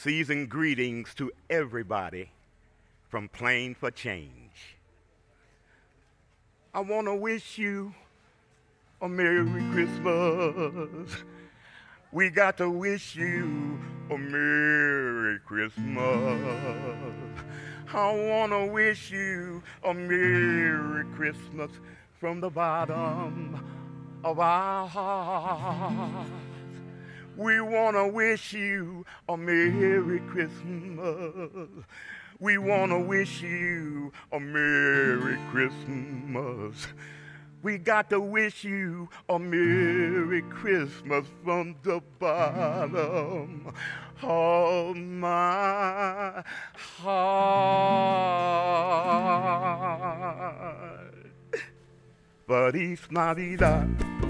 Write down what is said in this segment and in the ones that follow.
Season greetings to everybody from Plain for Change. I want to wish you a Merry Christmas. We got to wish you a Merry Christmas. I want to wish you a Merry Christmas from the bottom of our hearts. We want to wish you a Merry Christmas. We want to wish you a Merry Christmas. We got to wish you a Merry Christmas from the bottom of my heart. Feliz Navidad.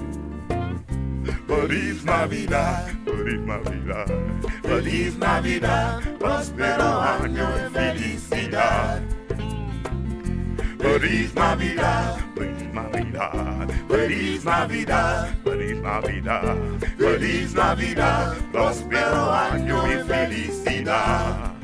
Feliz Navidad, Feliz Navidad, Feliz Navidad, próspero año y felicidad. Feliz Navidad, Feliz Navidad, Feliz Navidad, Feliz Navidad, Feliz Navidad, próspero año y felicidad.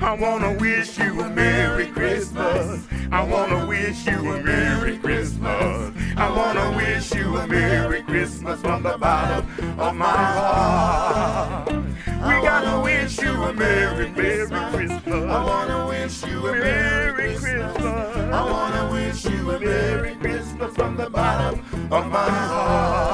I wanna wish you a Merry Christmas. I wanna wish you a Merry Christmas. I wanna wish you a Merry Christmas from the bottom of my heart. We gotta wish you a Merry, Merry Christmas. I wanna wish you a Merry Christmas. I wanna wish you a Merry Christmas from the bottom of my heart.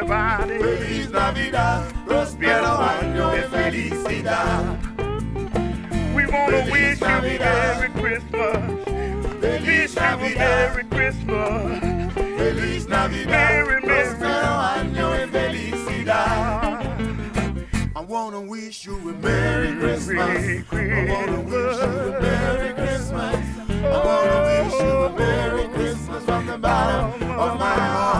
Everybody. Feliz Navidad. Prospero año de felicidad. We want to wish Navidad. you Merry Christmas. Feliz Navidad. Merry Christmas. Feliz Navidad. Merry. Prospero año de felicidad. I want to wish you a Merry Christmas. Merry Christmas. I want to wish you a Merry Christmas. I want to wish you a Merry Christmas from the bottom of my heart.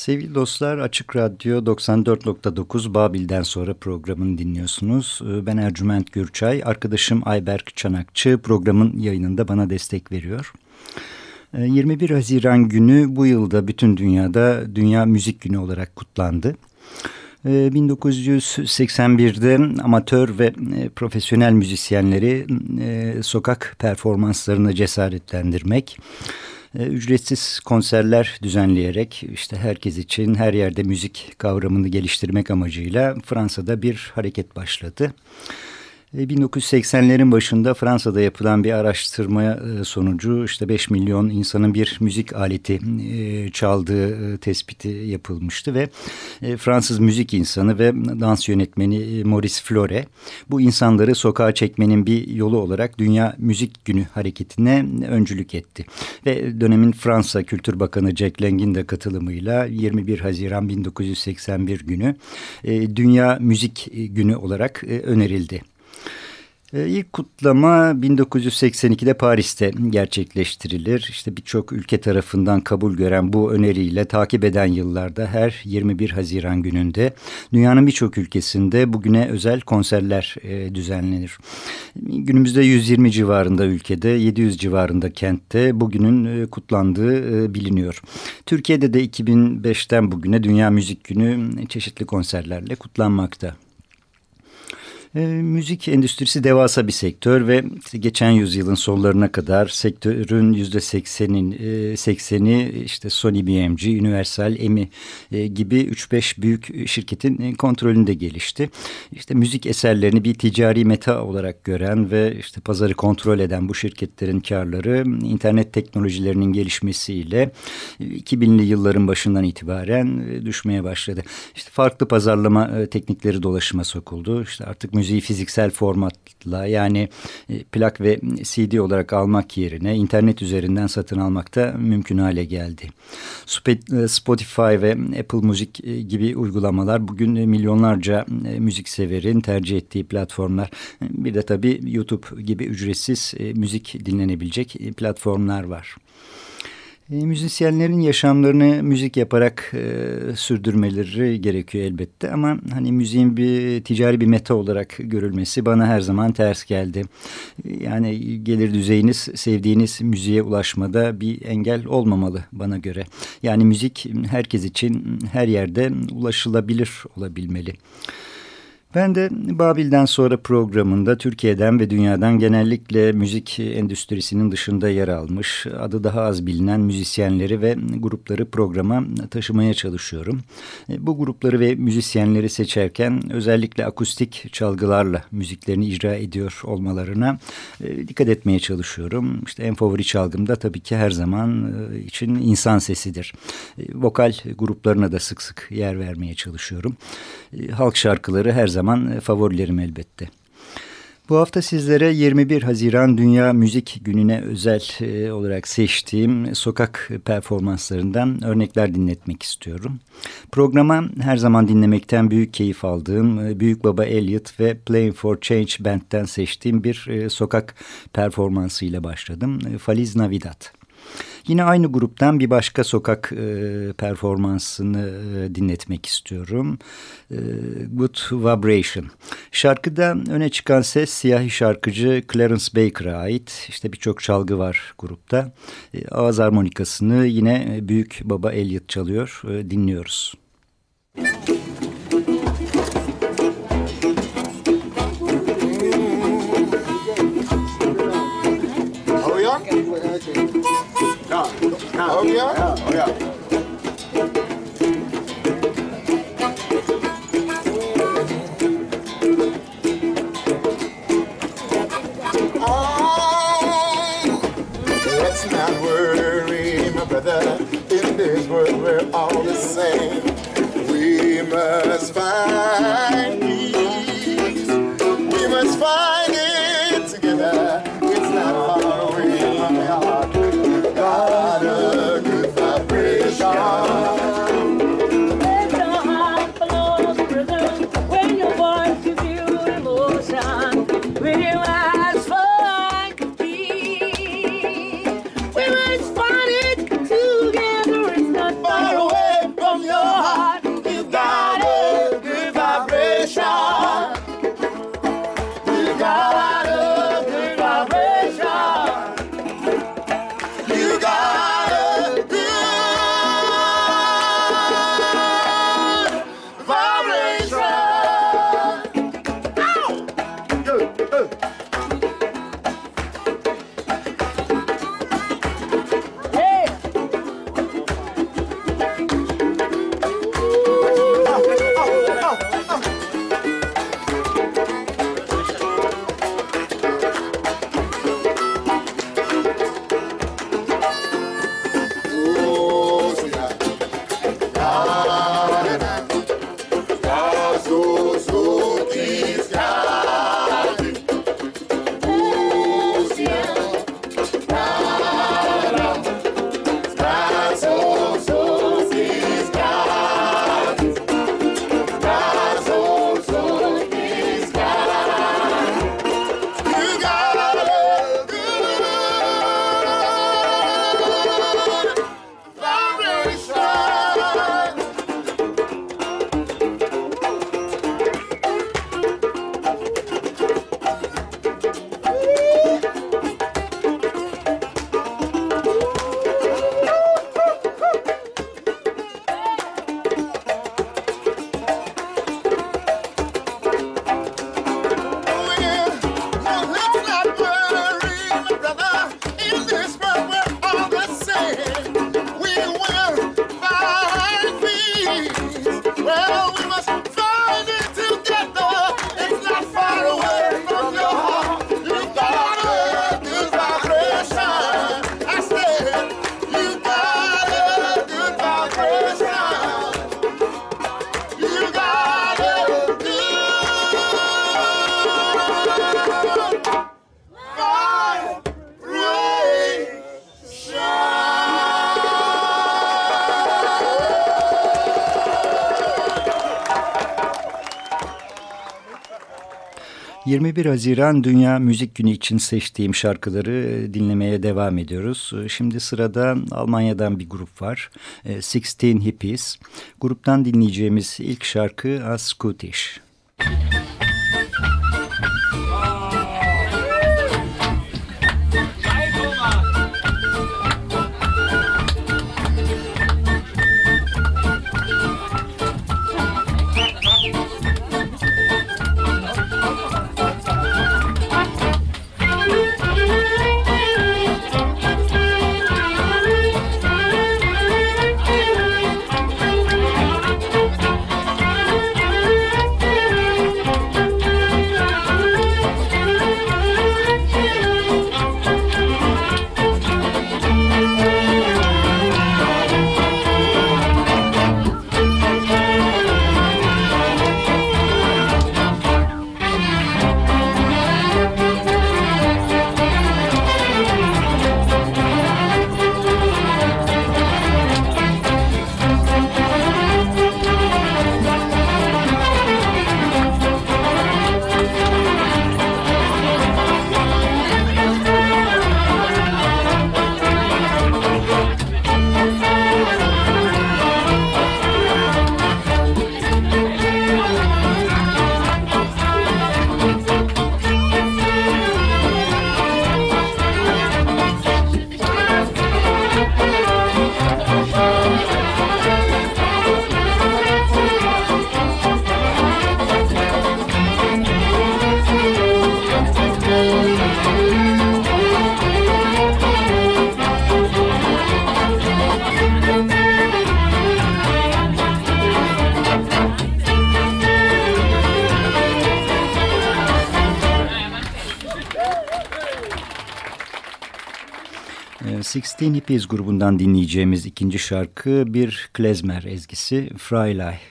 Sevgili dostlar Açık Radyo 94.9 Babil'den sonra programını dinliyorsunuz. Ee, ben Ercüment Gürçay, arkadaşım Ayberk Çanakçı programın yayınında bana destek veriyor. 21 ee, Haziran günü bu yılda bütün dünyada Dünya Müzik Günü olarak kutlandı. 1981'de ee, amatör ve e, profesyonel müzisyenleri e, sokak performanslarını cesaretlendirmek, e, ücretsiz konserler düzenleyerek işte herkes için her yerde müzik kavramını geliştirmek amacıyla Fransa'da bir hareket başladı. 1980'lerin başında Fransa'da yapılan bir araştırma e, sonucu işte 5 milyon insanın bir müzik aleti e, çaldığı e, tespiti yapılmıştı ve Fransız müzik insanı ve dans yönetmeni Maurice Flore bu insanları sokağa çekmenin bir yolu olarak Dünya Müzik Günü hareketine öncülük etti. Ve dönemin Fransa Kültür Bakanı Jack Lang'in de katılımıyla 21 Haziran 1981 günü Dünya Müzik Günü olarak önerildi. Ee, ilk kutlama 1982'de Paris'te gerçekleştirilir. İşte birçok ülke tarafından kabul gören bu öneriyle takip eden yıllarda her 21 Haziran gününde dünyanın birçok ülkesinde bugüne özel konserler e, düzenlenir. Günümüzde 120 civarında ülkede, 700 civarında kentte bugünün e, kutlandığı e, biliniyor. Türkiye'de de 2005'ten bugüne Dünya Müzik Günü çeşitli konserlerle kutlanmakta. E, müzik endüstrisi devasa bir sektör ve geçen yüzyılın sonlarına kadar sektörün yüzde seksenin e, sekseni işte Sony BMG, Universal, EMI e, gibi 3-5 büyük şirketin e, kontrolünde gelişti. İşte müzik eserlerini bir ticari meta olarak gören ve işte pazarı kontrol eden bu şirketlerin karları internet teknolojilerinin gelişmesiyle 2000'li yılların başından itibaren e, düşmeye başladı. İşte farklı pazarlama e, teknikleri dolaşıma sokuldu. İşte artık müziği fiziksel formatla yani e, plak ve CD olarak almak yerine internet üzerinden satın almak da mümkün hale geldi. E, Spotify ve Apple Müzik e, gibi uygulamalar bugün milyonlarca müzik severin tercih ettiği platformlar. Bir de tabii YouTube gibi ücretsiz müzik dinlenebilecek platformlar var. E, müzisyenlerin yaşamlarını müzik yaparak e, sürdürmeleri gerekiyor elbette ama hani müziğin bir ticari bir meta olarak görülmesi bana her zaman ters geldi. Yani gelir düzeyiniz sevdiğiniz müziğe ulaşmada bir engel olmamalı bana göre. Yani müzik herkes için her yerde ulaşılabilir olabilmeli. Ben de Babil'den sonra programında Türkiye'den ve dünyadan genellikle müzik endüstrisinin dışında yer almış, adı daha az bilinen müzisyenleri ve grupları programa taşımaya çalışıyorum. E, bu grupları ve müzisyenleri seçerken özellikle akustik çalgılarla müziklerini icra ediyor olmalarına e, dikkat etmeye çalışıyorum. İşte en favori çalgım da tabii ki her zaman e, için insan sesidir. Vokal gruplarına da sık sık yer vermeye çalışıyorum. Halk şarkıları her zaman zaman e, favorilerim elbette. Bu hafta sizlere 21 Haziran Dünya Müzik Günü'ne özel e, olarak seçtiğim sokak performanslarından örnekler dinletmek istiyorum. Programa her zaman dinlemekten büyük keyif aldığım e, Büyük Baba Elliot ve Playing for Change Band'den seçtiğim bir sokak performansıyla başladım. Feliz Navidad. Yine aynı gruptan bir başka sokak e, performansını e, dinletmek istiyorum. E, Good Vibration. Şarkıda öne çıkan ses siyahi şarkıcı Clarence Baker'a ait. İşte birçok çalgı var grupta. E, ağız harmonikasını yine büyük baba Elliot çalıyor. E, dinliyoruz. Müzik Oh, yeah? Oh, yeah. let's not worry, my brother. In this world, we're all the same. We must find 21 Haziran Dünya Müzik Günü için seçtiğim şarkıları e, dinlemeye devam ediyoruz. E, şimdi sırada Almanya'dan bir grup var. E, Sixteen Hippies. Gruptan dinleyeceğimiz ilk şarkı A Scottish. 16 Hippies grubundan dinleyeceğimiz ikinci şarkı bir klezmer ezgisi Freilich.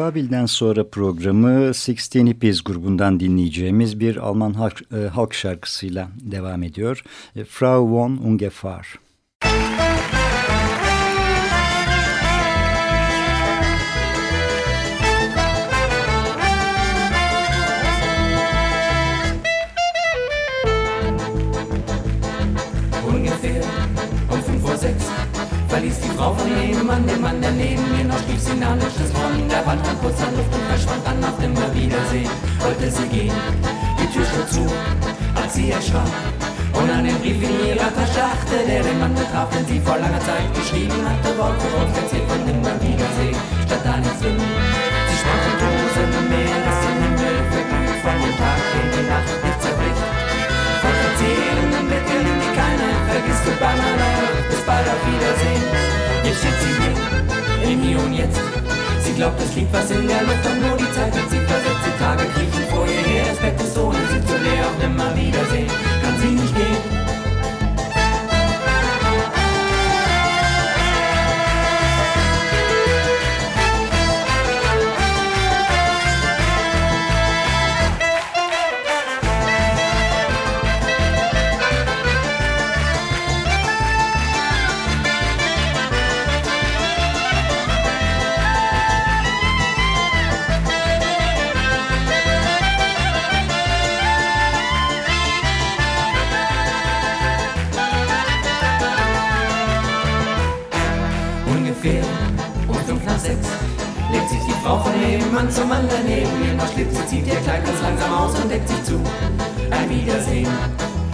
'Den sonra programı Sixteen Hippies grubundan dinleyeceğimiz bir Alman halk, e, halk şarkısıyla devam ediyor. E, Frau von. Ungefähr Frau von dem Mann, den Mann, der neben mir noch schlief, sie nahm den Schlüssel von der Wand und kurz an Luft und verschwand dann auf nimmer Wiedersehen. Wollte sie gehen, die Tür schlug zu, als sie erschrak. Und an den Brief in ihrer Tasche achte, der den Mann betraf, den sie vor langer Zeit geschrieben hatte, Wort für Wort verzählt von nimmer Wiedersehen, statt nichts drin. Sie sprach von tosendem Meer, das den Himmel verglüht, von dem Tag, den die Nacht nicht zerbricht. Von verzehrenden Blicken, die keiner vergisst, Banner, bis bald und Jetzt. Sie glaubt, es liegt was in der Luft und nur die Zeit hat sie versetzt. Die Tage kriechen vor ihr her, das Bett ist ohne sie zu leer. Auf nimmer Wiedersehen Nebenmann zum Mann daneben mir noch schlüpft, sie zieht ihr Kleid ganz langsam aus und deckt sich zu. Ein Wiedersehen,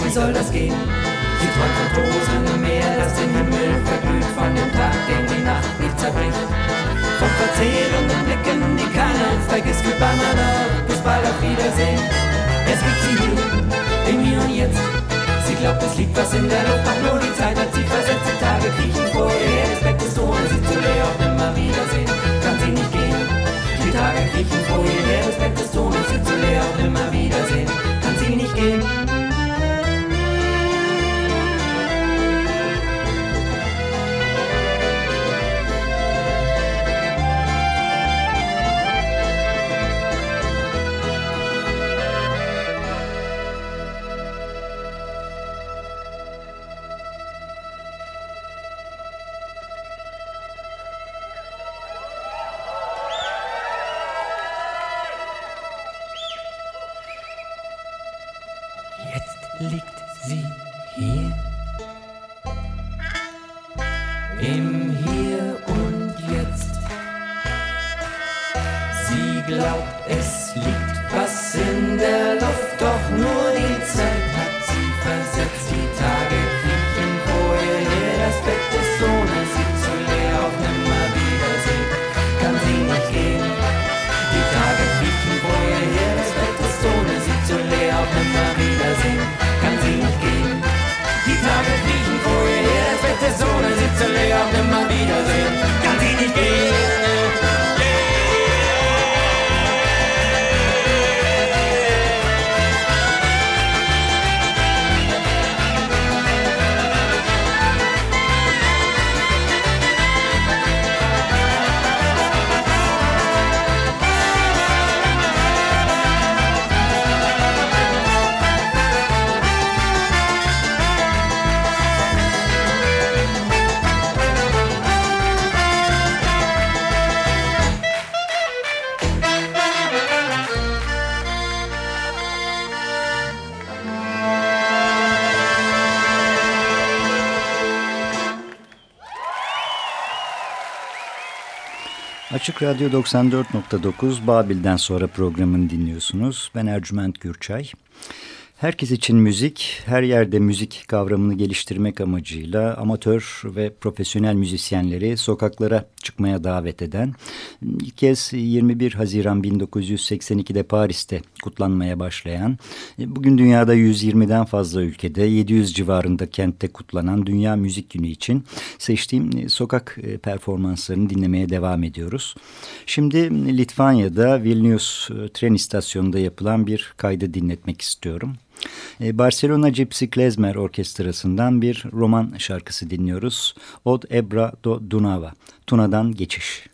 wie soll das gehen? Sie träumt von Rosen im Meer, das den Himmel verglüht, von dem Tag, den die Nacht nicht zerbricht. Von verzehrenden Blicken, die keiner vergisst, my love, bis bald auf Wiedersehen. Es gibt sie hier, in mir und jetzt. Sie glaubt, es liegt was in der Luft, doch nur die Zeit hat sie versetzt. Die Tage kriechen vor ihr, das Bett ist ohne sie zu leer, auf nimmer Wiedersehen kann sie nicht gehen. Tage kriechen Folie leer, das Bett des Todes sitze leer und immer wiedersehen. Kann sie nicht gehen. liegt sie hier? Açık Radyo 94.9 Babil'den sonra programını dinliyorsunuz. Ben Ercüment Gürçay. Herkes için müzik, her yerde müzik kavramını geliştirmek amacıyla amatör ve profesyonel müzisyenleri sokaklara çıkmaya davet eden, ilk kez 21 Haziran 1982'de Paris'te kutlanmaya başlayan, bugün dünyada 120'den fazla ülkede 700 civarında kentte kutlanan Dünya Müzik Günü için seçtiğim sokak performanslarını dinlemeye devam ediyoruz. Şimdi Litvanya'da Vilnius tren istasyonunda yapılan bir kaydı dinletmek istiyorum. E, Barcelona Gypsy Klezmer Orkestrası'ndan bir roman şarkısı dinliyoruz. Od Ebra do Dunava, Tuna'dan Geçiş.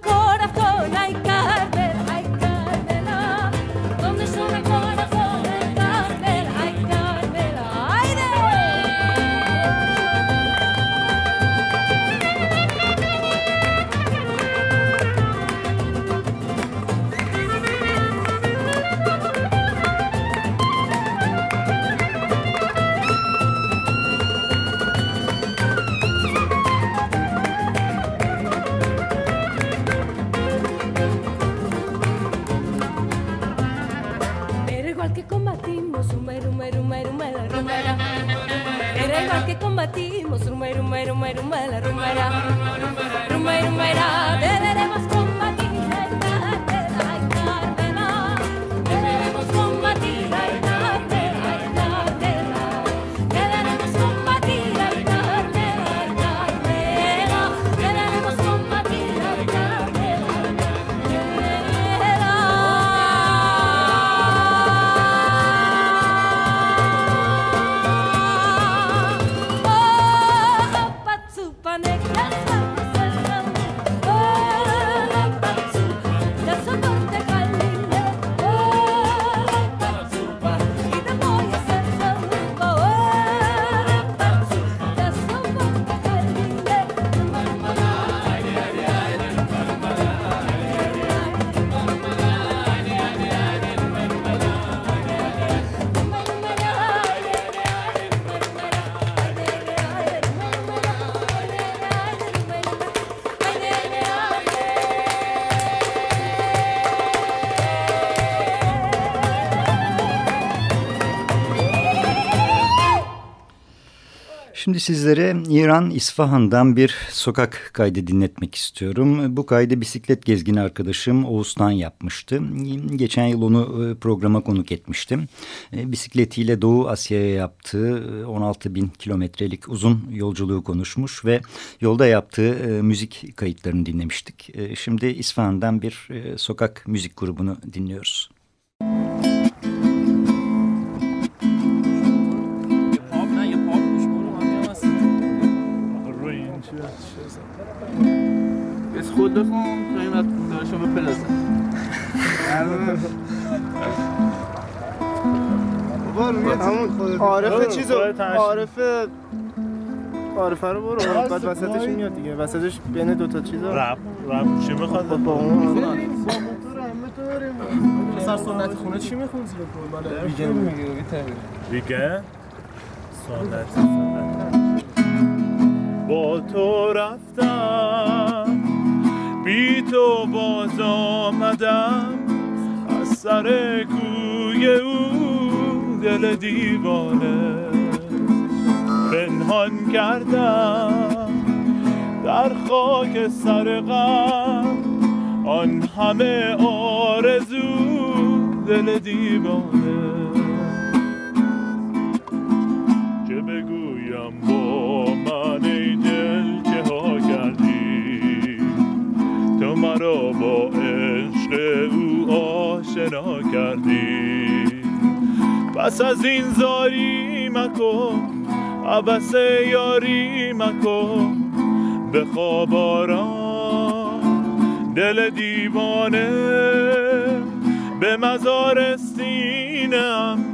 corazón hay que Şimdi sizlere İran İsfahan'dan bir sokak kaydı dinletmek istiyorum. Bu kaydı bisiklet gezgini arkadaşım Oğuz'tan yapmıştı. Geçen yıl onu e, programa konuk etmiştim. E, bisikletiyle Doğu Asya'ya yaptığı 16 e, bin kilometrelik uzun yolculuğu konuşmuş ve yolda yaptığı müzik kayıtlarını dinlemiştik. Şimdi İsfahan'dan bir sokak müzik grubunu dinliyoruz. خود بخون قیمت دارشو به پلزن همون عارف چیزو عارف عارفه رو برو بعد وسطش میاد دیگه. وسطش بین دوتا چیزا. رپ رپ چی می‌خواد؟ با اون سر سنت خونه چی می‌خونی ویگن. ویگن؟ سنت. با تو رفتم. بی تو باز آمدم. از سر کوی او دل دیوانه پنهان کردم. در خاک سر غم آن همه آرزو دل دیوانه. چه بگویم با من مرا با عشق او آشنا کردی. پس از این زاری مکن عبس یاری مکن. به خواب دل دیوانه به مزار سینم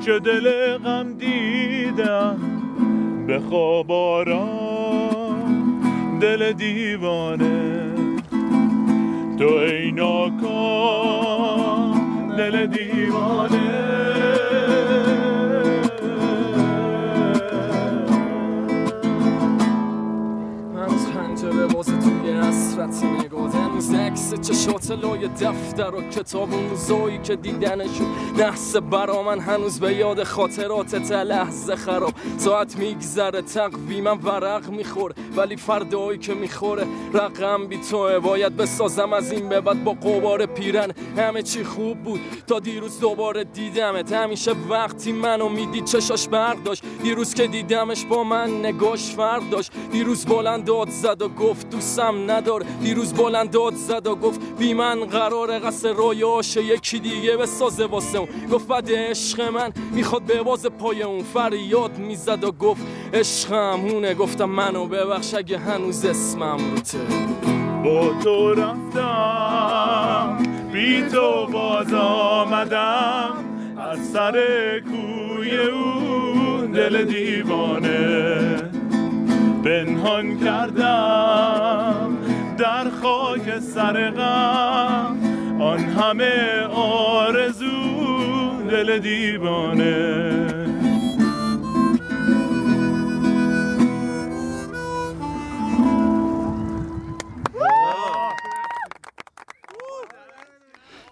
چه دل غم دیدم. به خواب دل دیوانه. تو ای ناکام دل دیوانه. حسرتی نگاه هنوز عکس چشات لای دفتر و کتاب اون روزایی که دیدنشون نحس برا من هنوز به یاد خاطرات لحظه خراب. ساعت میگذره تقویمم ورق میخور ولی فردایی که می‌خوره رقم بی توه. باید بسازم از این به بعد با قبار پیرن. همه چی خوب بود تا دیروز دوباره دیدمت. همیشه وقتی منو می‌دید چشاش برداشت دیروز که دیدمش با من نگاش فرق داشت. دیروز بلند داد زد و گفت دوستم ندار. دیروز بلند داد زد و گفت بی من قرار قصر رویاشه یکی دیگه به سازه واسه اون. گفت بعد عشق من می‌خواد به باز پای اون فریاد می‌زد و گفت عشقم هونه. گفتم منو ببخش اگه هنوز اسمم روته. با تو رفتم بی تو باز آمدم از سر کوی او دل دیوانه پنهان کردم. در خاک سر غم آن همه آرزو دل دیوانه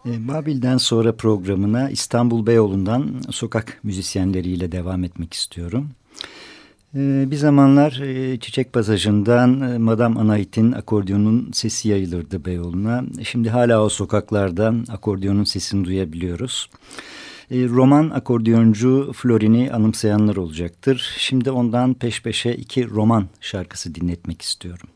E, Babil'den sonra programına İstanbul Beyoğlu'ndan sokak müzisyenleriyle devam etmek istiyorum. E, bir zamanlar e, Çiçek Pasajı'ndan Madame Anait'in akordiyonun sesi yayılırdı Beyoğlu'na. Şimdi hala o sokaklardan akordiyonun sesini duyabiliyoruz. Roman akordiyoncu Florin'i anımsayanlar olacaktır. Şimdi ondan peş peşe iki roman şarkısı dinletmek istiyorum.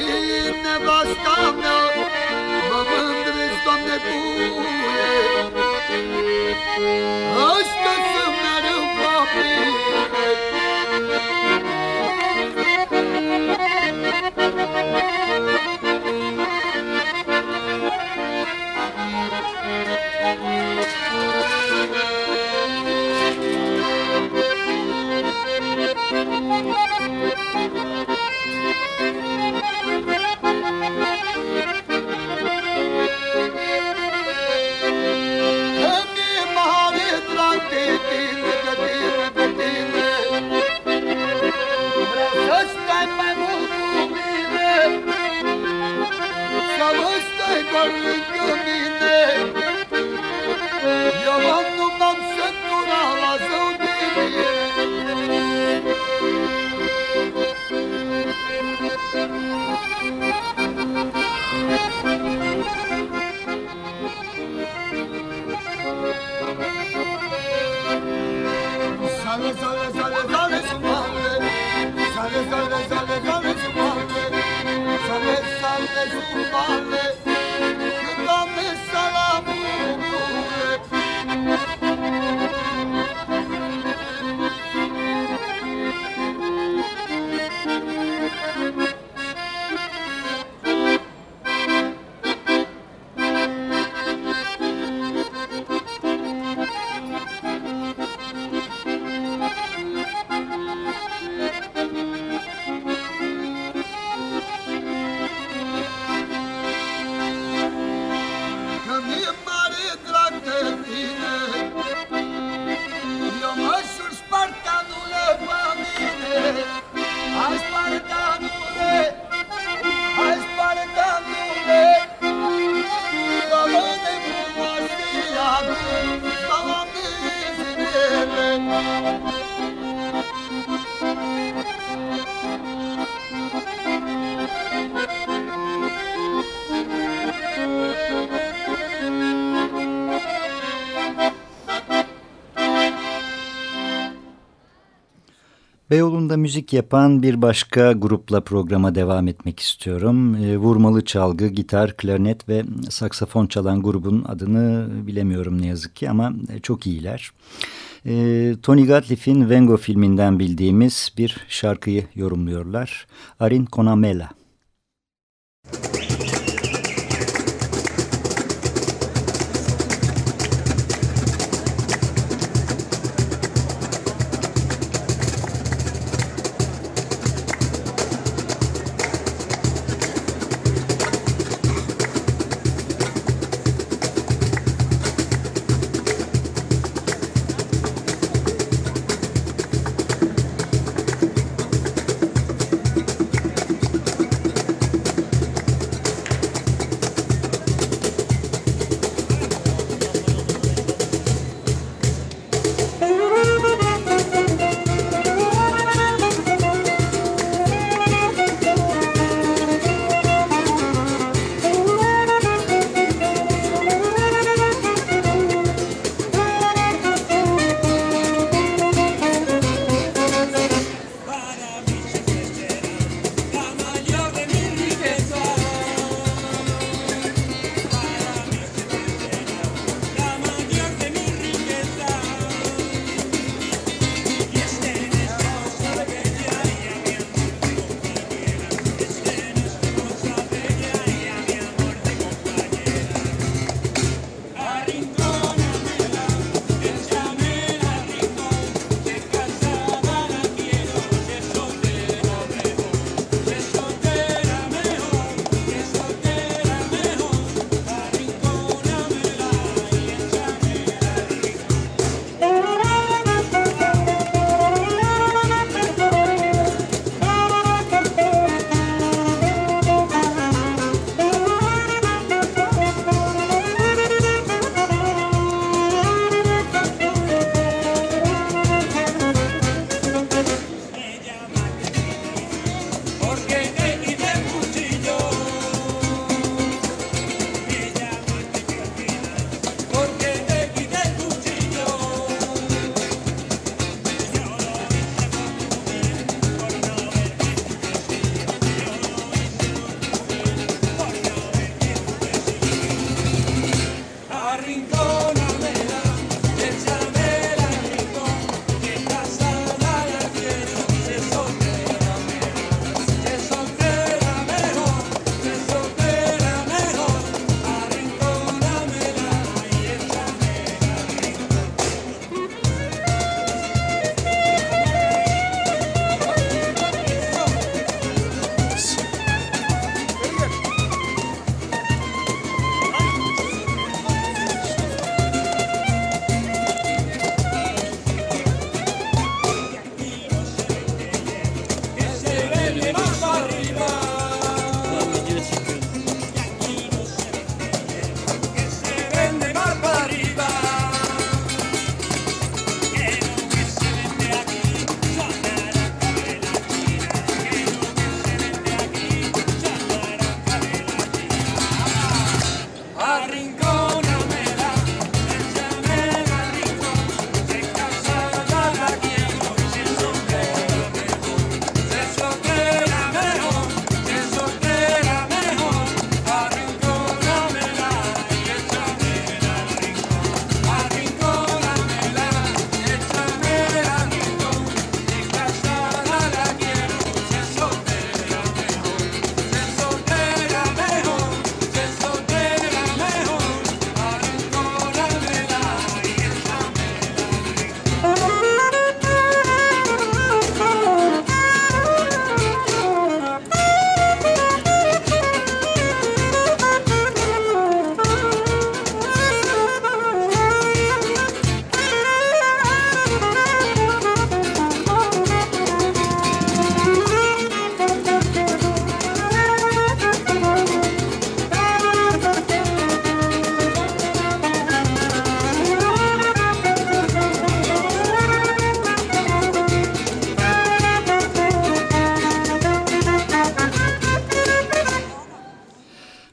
fiind nevasta mea, mă mândresc, Doamne, cu Ăsta sunt mereu propriile. Thank you. Beyoğlu'nda müzik yapan bir başka grupla programa devam etmek istiyorum. E, vurmalı çalgı, gitar, klarnet ve saksafon çalan grubun adını bilemiyorum ne yazık ki ama çok iyiler. E, Tony Gatliff'in Vengo filminden bildiğimiz bir şarkıyı yorumluyorlar. Arin Konamela.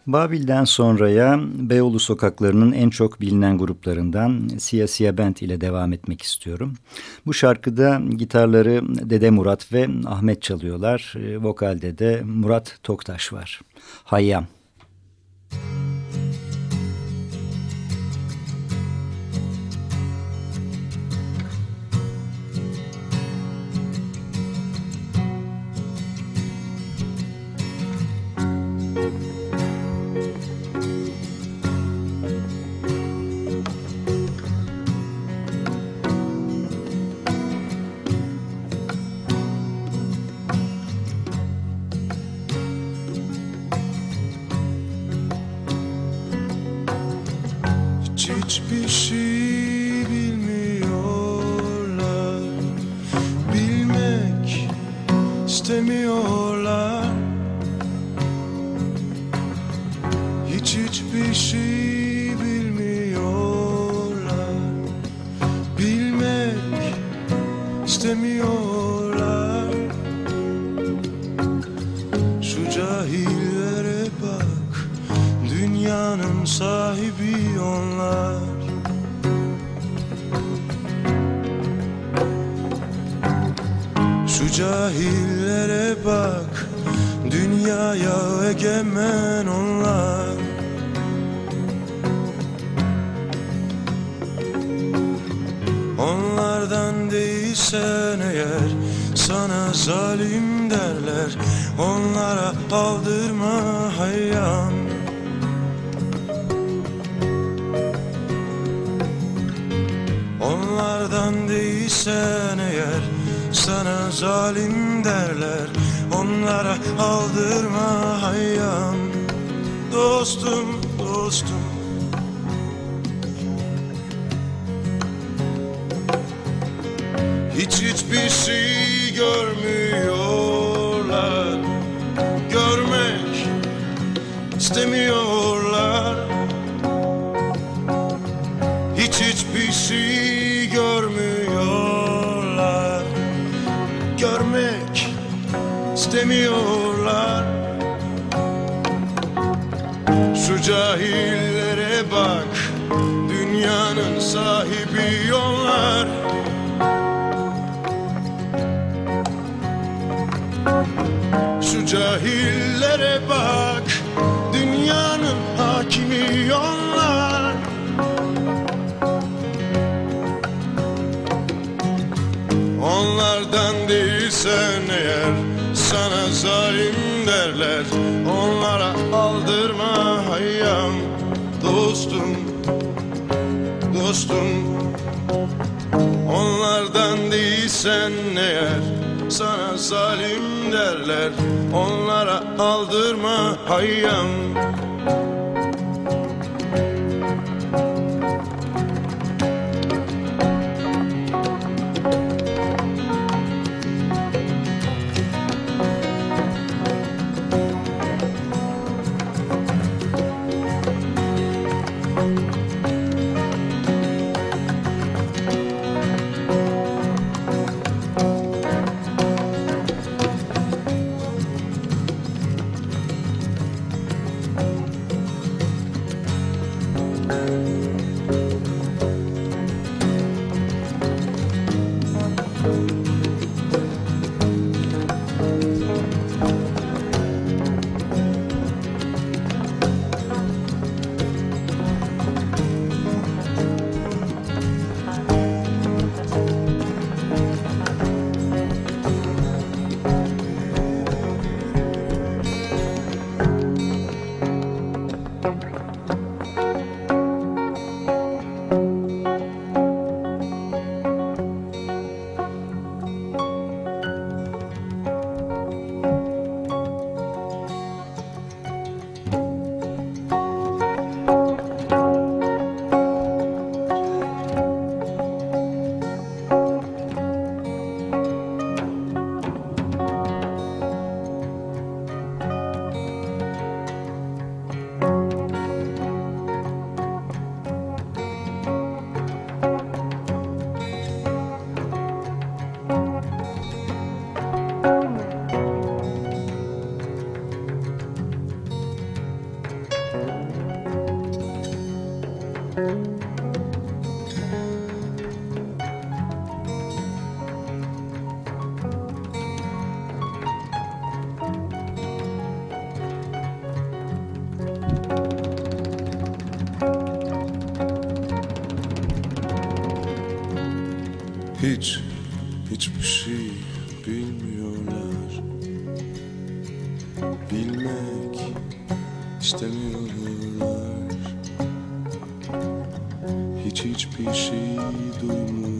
Babil'den sonraya Beyoğlu sokaklarının en çok bilinen gruplarından Siyasiye Band ile devam etmek istiyorum. Bu şarkıda gitarları Dede Murat ve Ahmet çalıyorlar. E, vokalde de Murat Toktaş var. Hayyam. hiçbir Değilsen eğer Sana zalim derler. Onlara aldırma hayyam Onlardan değilsen eğer Sana zalim derler. Onlara aldırma hayyam Dostum, dostum hiçbir şey görmüyorlar. Görmek istemiyorlar. Hiç hiçbir şey görmüyorlar. Görmek istemiyorlar. Şu cahillere bak. Dünyanın sahibi onlar cahillere bak. Dünyanın hakimi onlar. Onlardan değilsen eğer Sana zalim derler. Onlara aldırma hayyam Dostum Dostum. Onlardan değilsen eğer Sana zalim derler Onlara aldırma hayyam Hiç, hiçbir şey bilmiyorlar. Bilmek istemiyorlar. Hiç hiçbir şey duymuyorlar.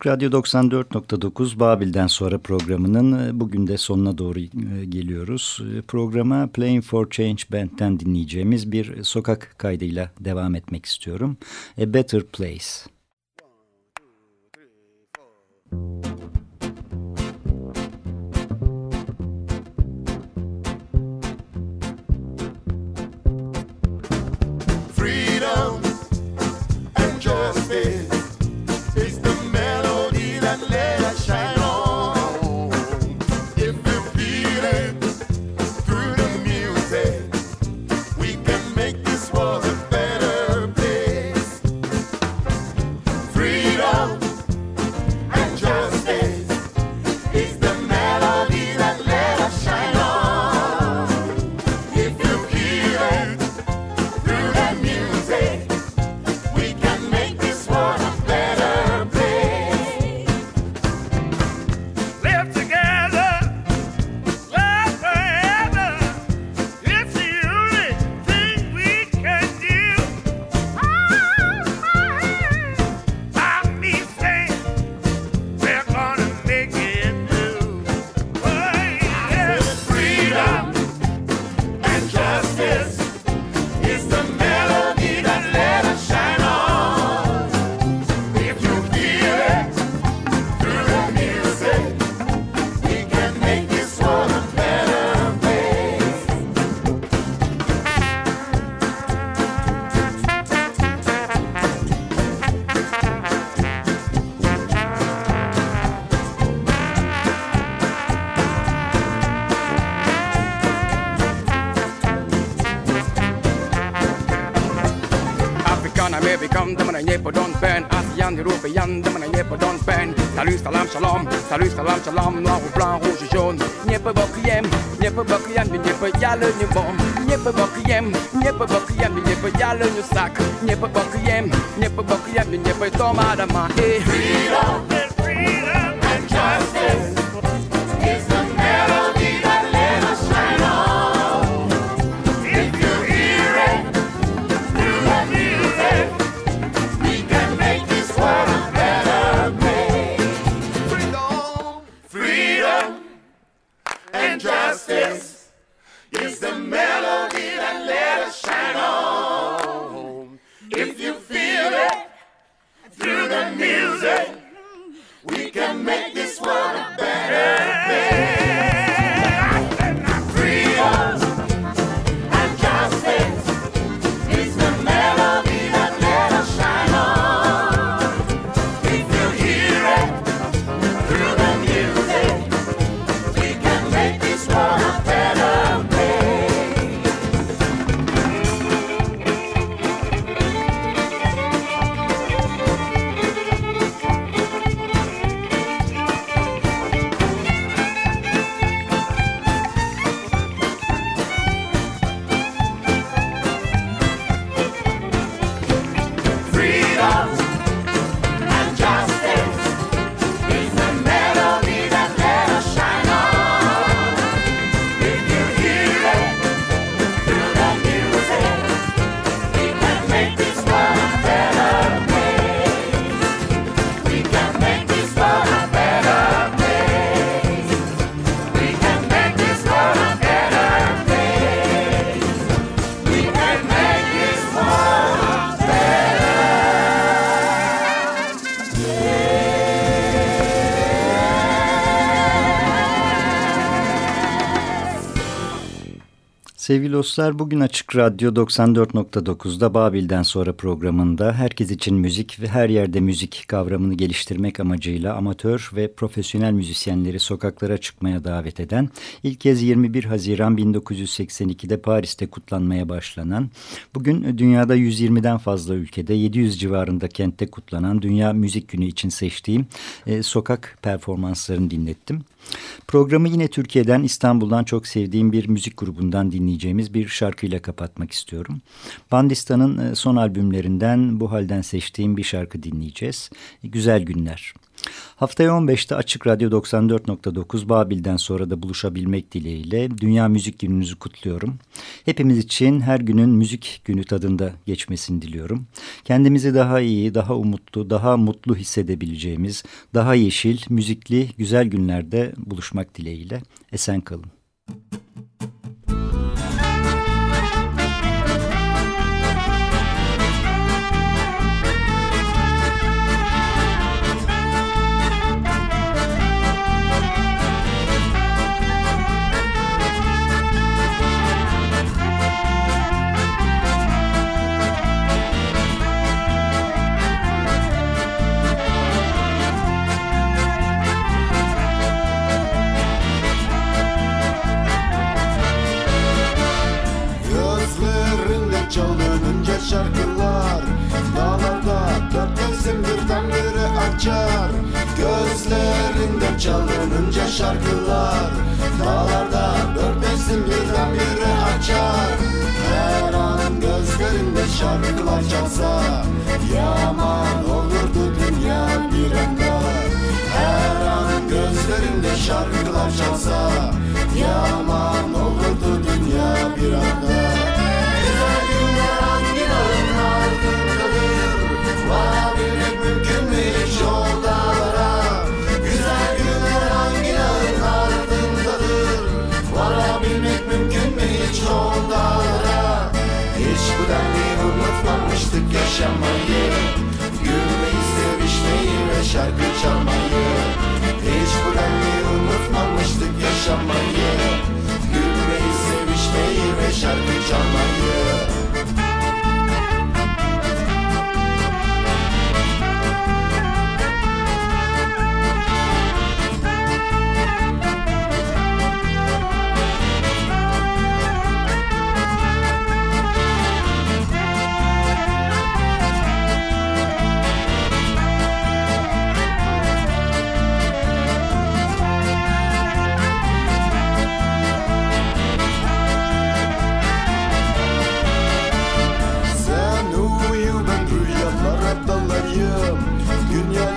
Açık Radyo 94.9 Babil'den sonra programının e, bugün de sonuna doğru e, geliyoruz. E, programa Playing for Change Band'den dinleyeceğimiz bir sokak kaydıyla devam etmek istiyorum. A Better Place. One, two, three, four. kan Américane, de mana pas donne peine, Asian, européenne, de mana pas donne peine. Salut, salam, shalom, salut, salam, shalom, noir ou blanc, rouge ou jaune. N'y pas bokriem, n'y pas bokriem, n'y pas yale, n'y bon. N'y pas bokriem, n'y pas bokriem, n'y pas yale, n'y sac. N'y pas bokriem, n'y pas bokriem, n'y pas tomadama. Freedom, freedom and justice. Sevgili dostlar bugün Açık Radyo 94.9'da Babil'den sonra programında herkes için müzik ve her yerde müzik kavramını geliştirmek amacıyla amatör ve profesyonel müzisyenleri sokaklara çıkmaya davet eden ilk kez 21 Haziran 1982'de Paris'te kutlanmaya başlanan bugün dünyada 120'den fazla ülkede 700 civarında kentte kutlanan Dünya Müzik Günü için seçtiğim e, sokak performanslarını dinlettim. Programı yine Türkiye'den İstanbul'dan çok sevdiğim bir müzik grubundan dinleyeceğimiz bir şarkıyla kapatmak istiyorum. Bandistan'ın e, son albümlerinden bu halden seçtiğim bir şarkı dinleyeceğiz. Güzel Günler. Haftaya 15'te Açık Radyo 94.9 Babil'den sonra da buluşabilmek dileğiyle Dünya Müzik Gününüzü kutluyorum. Hepimiz için her günün müzik günü tadında geçmesini diliyorum. Kendimizi daha iyi, daha umutlu, daha mutlu hissedebileceğimiz, daha yeşil, müzikli, güzel günlerde buluşmak dileğiyle. Esen kalın. Çalınınca şarkılar Dağlarda dört mevsim birdenbire açar. Her an gözlerinde şarkılar çalsa Yaman olurdu dünya bir anda. Her an gözlerinde şarkılar çalsa Yaman olurdu dünya bir anda yaşamayı Gülmeyi, sevişmeyi ve şarkı çalmayı. Hiç bu unutmamıştık yaşamayı. Gülmeyi, sevişmeyi ve şarkı çalmayı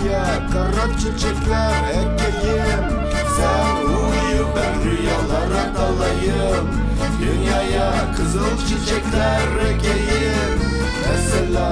rüya Kara çiçekler ekeyim Sen uyu ben rüyalara dalayım. Dünyaya kızıl çiçekler ekeyim. Mesela